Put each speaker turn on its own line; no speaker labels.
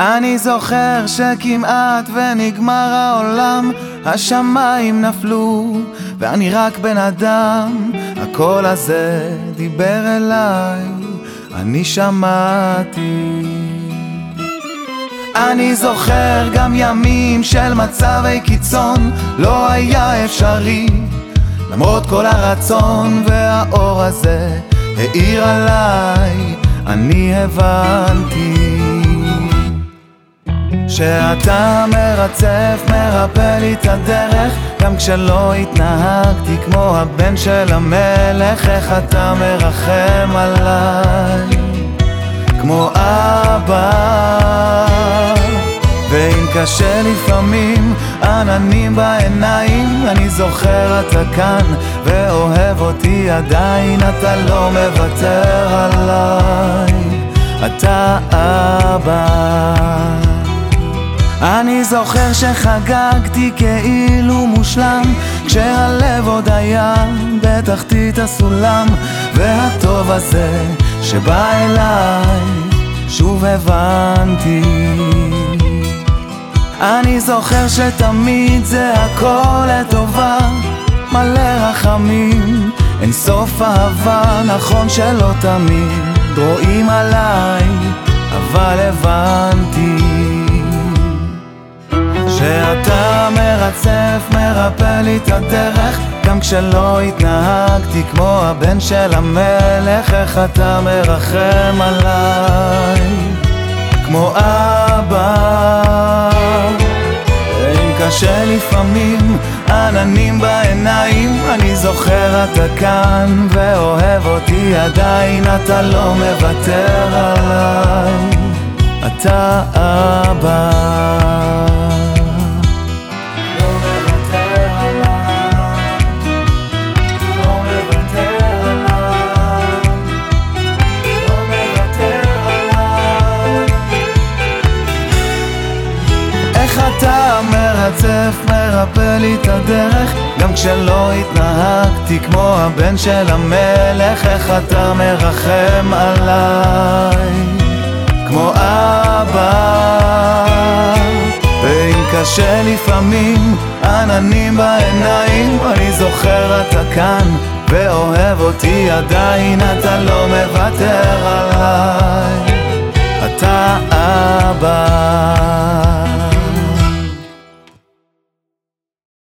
אני זוכר שכמעט ונגמר העולם, השמיים נפלו, ואני רק בן אדם. הקול הזה דיבר אליי, אני שמעתי. אני זוכר גם ימים של מצבי קיצון, לא היה אפשרי, למרות כל הרצון והאור הזה האיר עליי, אני הבנתי. שאתה מרצף, מרפא לי את הדרך גם כשלא התנהגתי כמו הבן של המלך איך אתה מרחם עליי? כמו אבא. ואם קשה לפעמים עננים בעיניים אני זוכר אתה כאן ואוהב אותי עדיין אתה לא מוותר עליי. אתה אבא אני זוכר שחגגתי כאילו מושלם כשהלב עוד היה בתחתית הסולם והטוב הזה שבא אליי שוב הבנתי. אני זוכר שתמיד זה הכל לטובה מלא רחמים אין סוף אהבה נכון שלא תמיד רואים עליי אבל הבנתי מרצף, מרפא לי את הדרך גם כשלא התנהגתי כמו הבן של המלך איך אתה מרחם עליי? כמו אבא. אם קשה לפעמים עננים בעיניים אני זוכר אתה כאן ואוהב אותי עדיין אתה לא מוותר עליי. אתה אבא אתה מרצף, מרפא לי את הדרך. גם כשלא התנהגתי כמו הבן של המלך איך אתה מרחם עליי? כמו אבא. ואם קשה לפעמים עננים בעיניים. אני זוכר אתה כאן ואוהב אותי עדיין. אתה לא מוותר עליי. אתה אבא